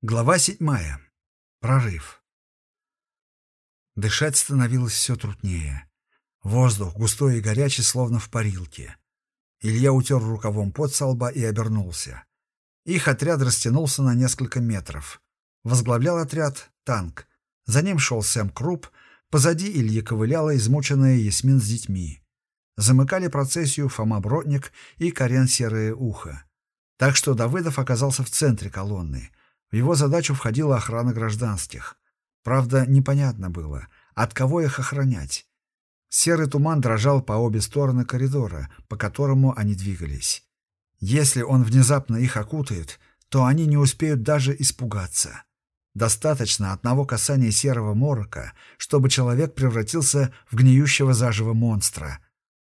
Глава седьмая. Прорыв. Дышать становилось все труднее. Воздух густой и горячий, словно в парилке. Илья утер рукавом пот со лба и обернулся. Их отряд растянулся на несколько метров. Возглавлял отряд танк. За ним шел Сэм Круп, позади Ильи ковыляла измученная Ясмин с детьми. Замыкали процессию Фома Бродник и Карен Серое Ухо. Так что Давыдов оказался в центре колонны — в его задачу входила охрана гражданских. Правда, непонятно было, от кого их охранять. Серый туман дрожал по обе стороны коридора, по которому они двигались. Если он внезапно их окутает, то они не успеют даже испугаться. Достаточно одного касания серого морока, чтобы человек превратился в гниющего заживо монстра.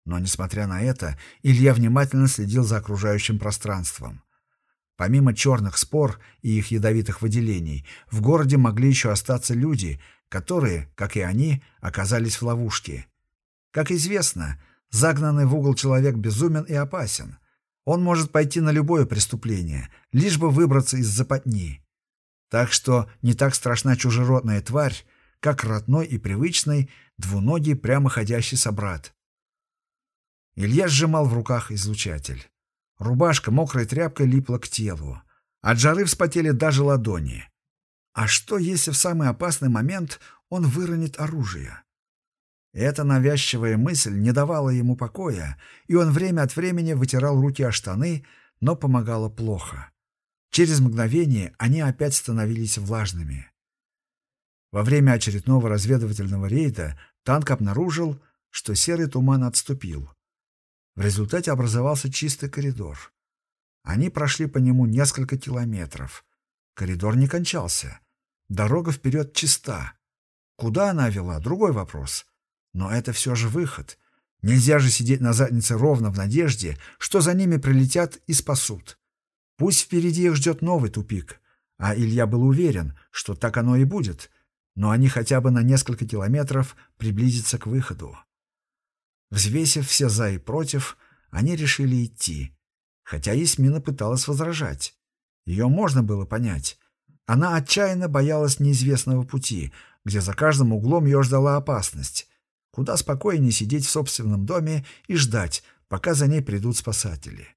Но, несмотря на это, Илья внимательно следил за окружающим пространством. Помимо черных спор и их ядовитых выделений, в городе могли еще остаться люди, которые, как и они, оказались в ловушке. Как известно, загнанный в угол человек безумен и опасен. Он может пойти на любое преступление, лишь бы выбраться из западни. Так что не так страшна чужеродная тварь, как родной и привычный, двуногий прямоходящий собрат. Илья сжимал в руках излучатель. Рубашка мокрой тряпкой липла к телу. От жары вспотели даже ладони. А что, если в самый опасный момент он выронит оружие? Эта навязчивая мысль не давала ему покоя, и он время от времени вытирал руки о штаны, но помогало плохо. Через мгновение они опять становились влажными. Во время очередного разведывательного рейда танк обнаружил, что серый туман отступил. В результате образовался чистый коридор. Они прошли по нему несколько километров. Коридор не кончался. Дорога вперед чиста. Куда она вела — другой вопрос. Но это все же выход. Нельзя же сидеть на заднице ровно в надежде, что за ними прилетят и спасут. Пусть впереди их ждет новый тупик. А Илья был уверен, что так оно и будет. Но они хотя бы на несколько километров приблизятся к выходу. Взвесив все «за» и «против», они решили идти. Хотя Ясмина пыталась возражать. Ее можно было понять. Она отчаянно боялась неизвестного пути, где за каждым углом ее ждала опасность. Куда спокойнее сидеть в собственном доме и ждать, пока за ней придут спасатели.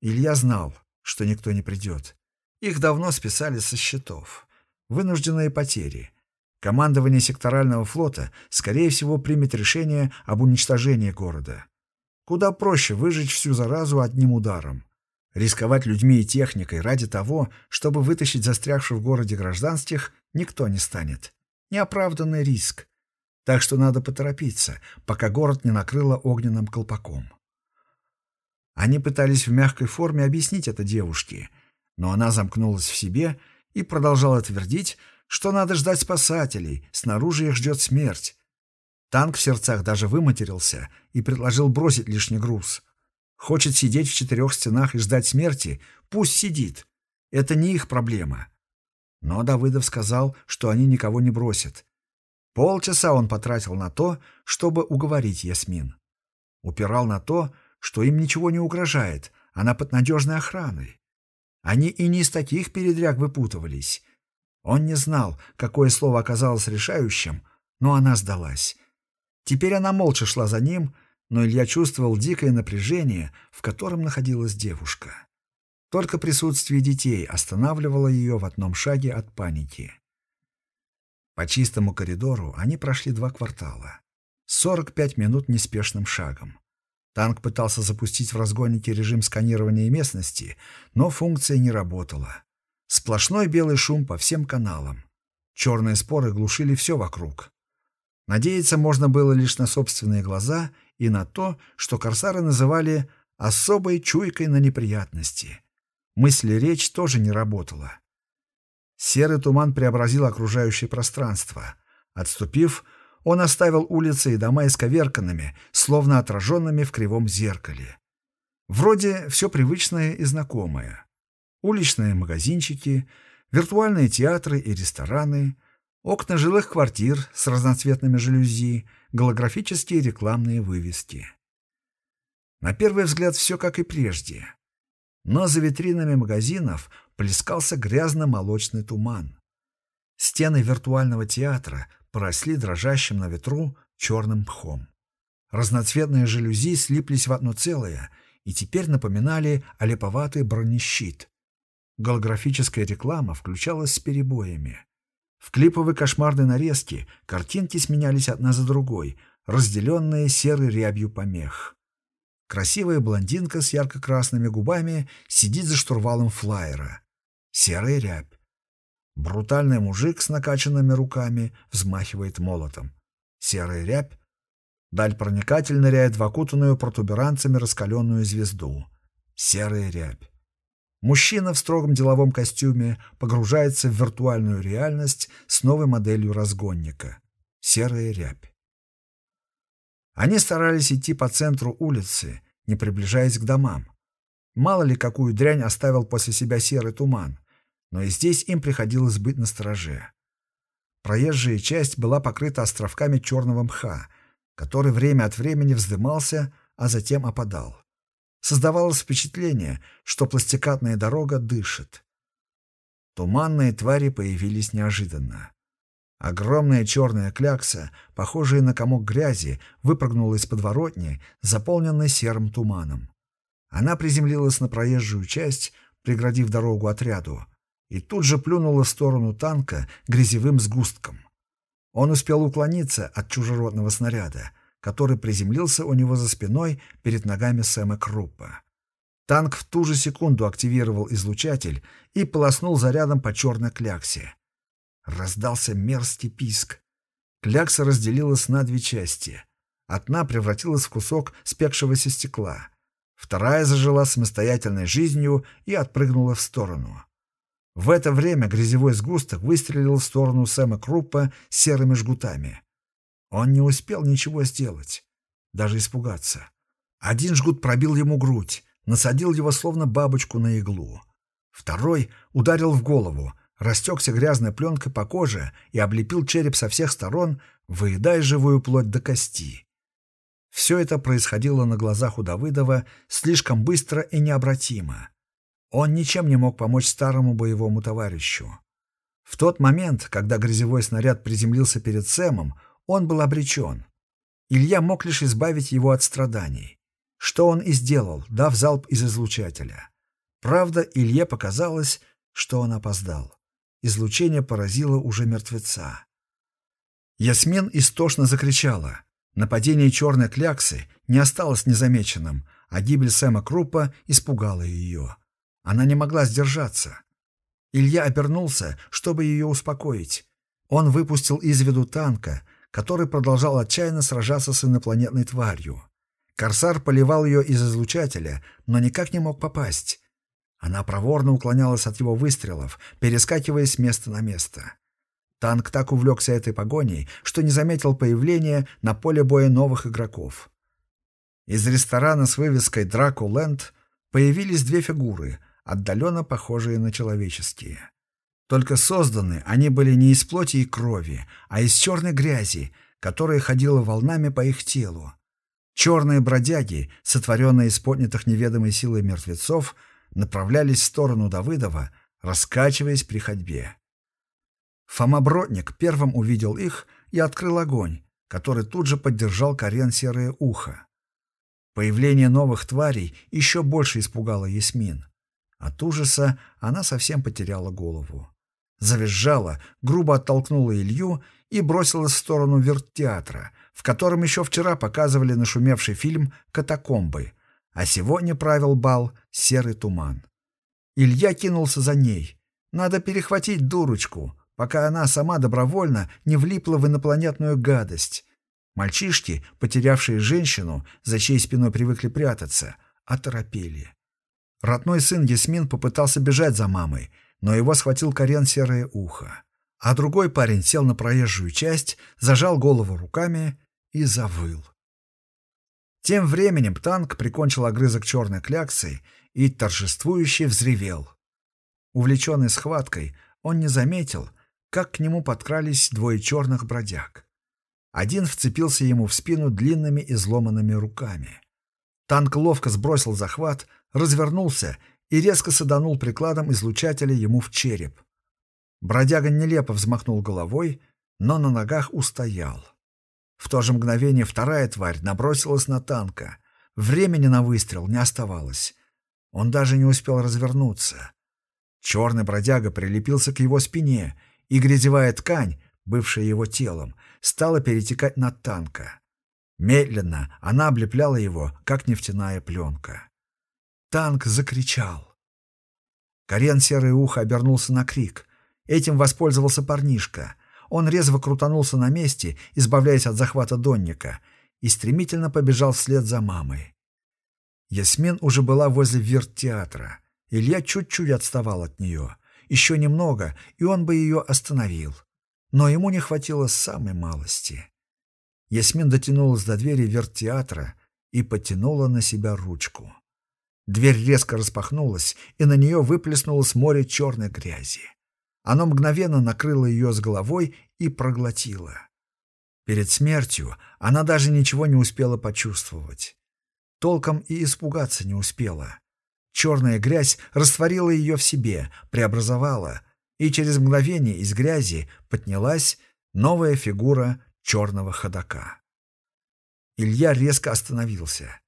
Илья знал, что никто не придет. Их давно списали со счетов. Вынужденные потери — Командование секторального флота, скорее всего, примет решение об уничтожении города. Куда проще выжечь всю заразу одним ударом. Рисковать людьми и техникой ради того, чтобы вытащить застрявших в городе гражданских, никто не станет. Неоправданный риск. Так что надо поторопиться, пока город не накрыло огненным колпаком. Они пытались в мягкой форме объяснить это девушке, но она замкнулась в себе и продолжала твердить, что надо ждать спасателей, снаружи их ждет смерть. Танк в сердцах даже выматерился и предложил бросить лишний груз. Хочет сидеть в четырех стенах и ждать смерти, пусть сидит. Это не их проблема. Но Давыдов сказал, что они никого не бросят. Полчаса он потратил на то, чтобы уговорить Ясмин. Упирал на то, что им ничего не угрожает, она под надежной охраной. Они и не из таких передряг выпутывались. Он не знал, какое слово оказалось решающим, но она сдалась. Теперь она молча шла за ним, но Илья чувствовал дикое напряжение, в котором находилась девушка. Только присутствие детей останавливало ее в одном шаге от паники. По чистому коридору они прошли два квартала. 45 минут неспешным шагом. Танк пытался запустить в разгоннике режим сканирования местности, но функция не работала. Сплошной белый шум по всем каналам. Черные споры глушили все вокруг. Надеяться можно было лишь на собственные глаза и на то, что корсары называли особой чуйкой на неприятности. Мысль и речь тоже не работала. Серый туман преобразил окружающее пространство. Отступив, он оставил улицы и дома исковерканными, словно отраженными в кривом зеркале. Вроде все привычное и знакомое уличные магазинчики, виртуальные театры и рестораны, окна жилых квартир с разноцветными жалюзи, голографические рекламные вывески. На первый взгляд все как и прежде. Но за витринами магазинов плескался грязно-молочный туман. Стены виртуального театра поросли дрожащим на ветру черным мхом. Разноцветные жалюзи слиплись в одно целое и теперь напоминали олеповатый бронещит. Голографическая реклама включалась с перебоями. В клиповой кошмарной нарезке картинки сменялись одна за другой, разделенные серой рябью помех. Красивая блондинка с ярко-красными губами сидит за штурвалом флайера. Серая рябь. Брутальный мужик с накачанными руками взмахивает молотом. Серая рябь. Даль проникательно ныряет в окутанную протуберанцами раскаленную звезду. Серая рябь. Мужчина в строгом деловом костюме погружается в виртуальную реальность с новой моделью разгонника. Серая рябь. Они старались идти по центру улицы, не приближаясь к домам. Мало ли какую дрянь оставил после себя серый туман, но и здесь им приходилось быть настороже. Проезжая часть была покрыта островками черного мха, который время от времени вздымался, а затем опадал. Создавалось впечатление, что пластикатная дорога дышит. Туманные твари появились неожиданно. Огромная черная клякса, похожая на комок грязи, выпрыгнула из подворотни, заполненной серым туманом. Она приземлилась на проезжую часть, преградив дорогу отряду, и тут же плюнула в сторону танка грязевым сгустком. Он успел уклониться от чужеродного снаряда, который приземлился у него за спиной перед ногами Сэма Круппа. Танк в ту же секунду активировал излучатель и полоснул зарядом по черной кляксе. Раздался мерзкий писк. Клякса разделилась на две части. Одна превратилась в кусок спекшегося стекла. Вторая зажила самостоятельной жизнью и отпрыгнула в сторону. В это время грязевой сгусток выстрелил в сторону Сэма Круппа серыми жгутами. Он не успел ничего сделать, даже испугаться. Один жгут пробил ему грудь, насадил его словно бабочку на иглу. Второй ударил в голову, растекся грязной пленкой по коже и облепил череп со всех сторон, выедая живую плоть до кости. Все это происходило на глазах у Давыдова слишком быстро и необратимо. Он ничем не мог помочь старому боевому товарищу. В тот момент, когда грязевой снаряд приземлился перед Сэмом, он был обречен. Илья мог лишь избавить его от страданий. Что он и сделал, дав залп из излучателя. Правда, Илье показалось, что он опоздал. Излучение поразило уже мертвеца. Ясмин истошно закричала. Нападение черной кляксы не осталось незамеченным, а гибель Сэма Крупа испугала ее. Она не могла сдержаться. Илья обернулся, чтобы ее успокоить. Он выпустил из виду танка, который продолжал отчаянно сражаться с инопланетной тварью. Корсар поливал ее из излучателя, но никак не мог попасть. Она проворно уклонялась от его выстрелов, перескакивая с места на место. Танк так увлекся этой погоней, что не заметил появления на поле боя новых игроков. Из ресторана с вывеской «Драку Ленд» появились две фигуры, отдаленно похожие на человеческие. Только созданы они были не из плоти и крови, а из черной грязи, которая ходила волнами по их телу. Черные бродяги, сотворенные из поднятых неведомой силой мертвецов, направлялись в сторону Давыдова, раскачиваясь при ходьбе. Фома Бродник первым увидел их и открыл огонь, который тут же поддержал Карен Серое Ухо. Появление новых тварей еще больше испугало Ясмин. От ужаса она совсем потеряла голову завизжала, грубо оттолкнула Илью и бросилась в сторону вирттеатра, в котором еще вчера показывали нашумевший фильм «Катакомбы», а сегодня правил бал «Серый туман». Илья кинулся за ней. Надо перехватить дурочку, пока она сама добровольно не влипла в инопланетную гадость. Мальчишки, потерявшие женщину, за чьей спиной привыкли прятаться, оторопели. Родной сын Ясмин попытался бежать за мамой, но его схватил Карен серое ухо. А другой парень сел на проезжую часть, зажал голову руками и завыл. Тем временем танк прикончил огрызок черной кляксы и торжествующе взревел. Увлеченный схваткой, он не заметил, как к нему подкрались двое черных бродяг. Один вцепился ему в спину длинными изломанными руками. Танк ловко сбросил захват, развернулся и резко саданул прикладом излучателя ему в череп. Бродяга нелепо взмахнул головой, но на ногах устоял. В то же мгновение вторая тварь набросилась на танка. Времени на выстрел не оставалось. Он даже не успел развернуться. Черный бродяга прилепился к его спине, и грязевая ткань, бывшая его телом, стала перетекать на танка. Медленно она облепляла его, как нефтяная пленка. Танк закричал. Карен Серое Ухо обернулся на крик. Этим воспользовался парнишка. Он резво крутанулся на месте, избавляясь от захвата Донника, и стремительно побежал вслед за мамой. Ясмин уже была возле вирт-театра. Илья чуть-чуть отставал от нее. Еще немного, и он бы ее остановил. Но ему не хватило самой малости. Ясмин дотянулась до двери вирт-театра и потянула на себя ручку. Дверь резко распахнулась, и на нее выплеснулось море черной грязи. Оно мгновенно накрыло ее с головой и проглотило. Перед смертью она даже ничего не успела почувствовать. Толком и испугаться не успела. Черная грязь растворила ее в себе, преобразовала, и через мгновение из грязи поднялась новая фигура черного ходока. Илья резко остановился.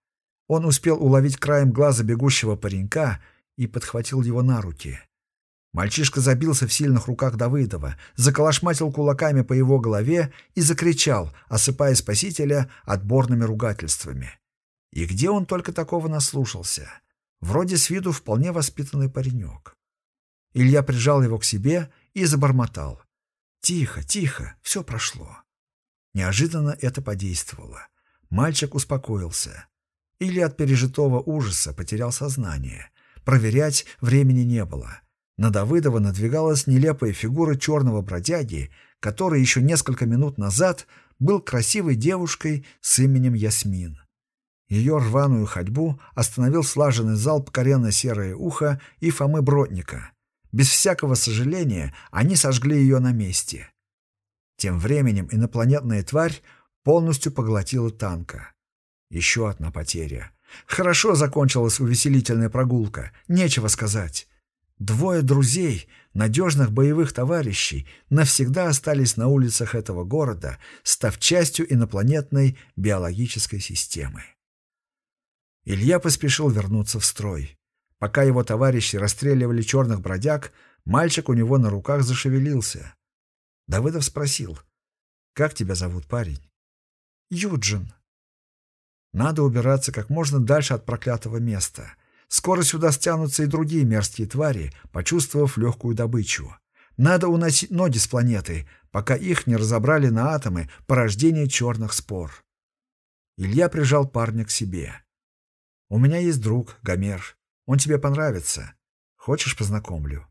Он успел уловить краем глаза бегущего паренька и подхватил его на руки. Мальчишка забился в сильных руках Давыдова, заколошматил кулаками по его голове и закричал, осыпая спасителя отборными ругательствами. И где он только такого наслушался? Вроде с виду вполне воспитанный паренек. Илья прижал его к себе и забормотал. «Тихо, тихо, все прошло». Неожиданно это подействовало. Мальчик успокоился. Или от пережитого ужаса потерял сознание. Проверять времени не было. На Давыдова надвигалась нелепая фигура черного бродяги, который еще несколько минут назад был красивой девушкой с именем Ясмин. Ее рваную ходьбу остановил слаженный залп коренно-серое ухо и Фомы Бродника. Без всякого сожаления они сожгли ее на месте. Тем временем инопланетная тварь полностью поглотила танка. Еще одна потеря. Хорошо закончилась увеселительная прогулка, нечего сказать. Двое друзей, надежных боевых товарищей, навсегда остались на улицах этого города, став частью инопланетной биологической системы. Илья поспешил вернуться в строй. Пока его товарищи расстреливали черных бродяг, мальчик у него на руках зашевелился. Давыдов спросил, «Как тебя зовут, парень?» «Юджин». «Надо убираться как можно дальше от проклятого места. Скоро сюда стянутся и другие мерзкие твари, почувствовав легкую добычу. Надо уносить ноги с планеты, пока их не разобрали на атомы порождения черных спор». Илья прижал парня к себе. «У меня есть друг, Гомер. Он тебе понравится. Хочешь, познакомлю?»